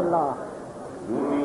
اللہ۔ دنیا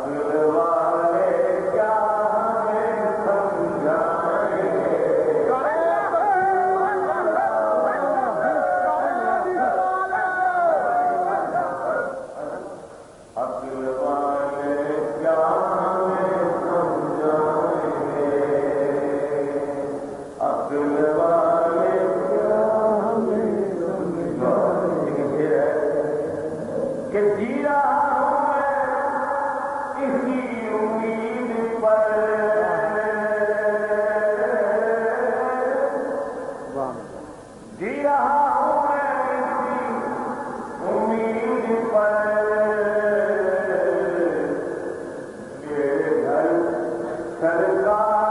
اصل اللہ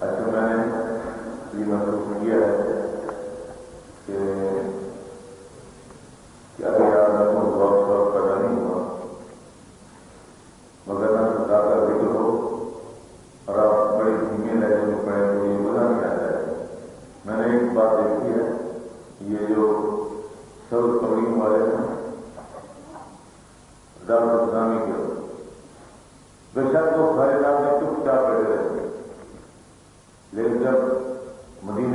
اچھا میں نے یہ محسوس کیا ہے یہ جو سر تعلیم والے ہیں دار بدنامی کے بے شک تو سارے دار میں چپ چاپ بیٹھے رہتے لیکن جب مدینہ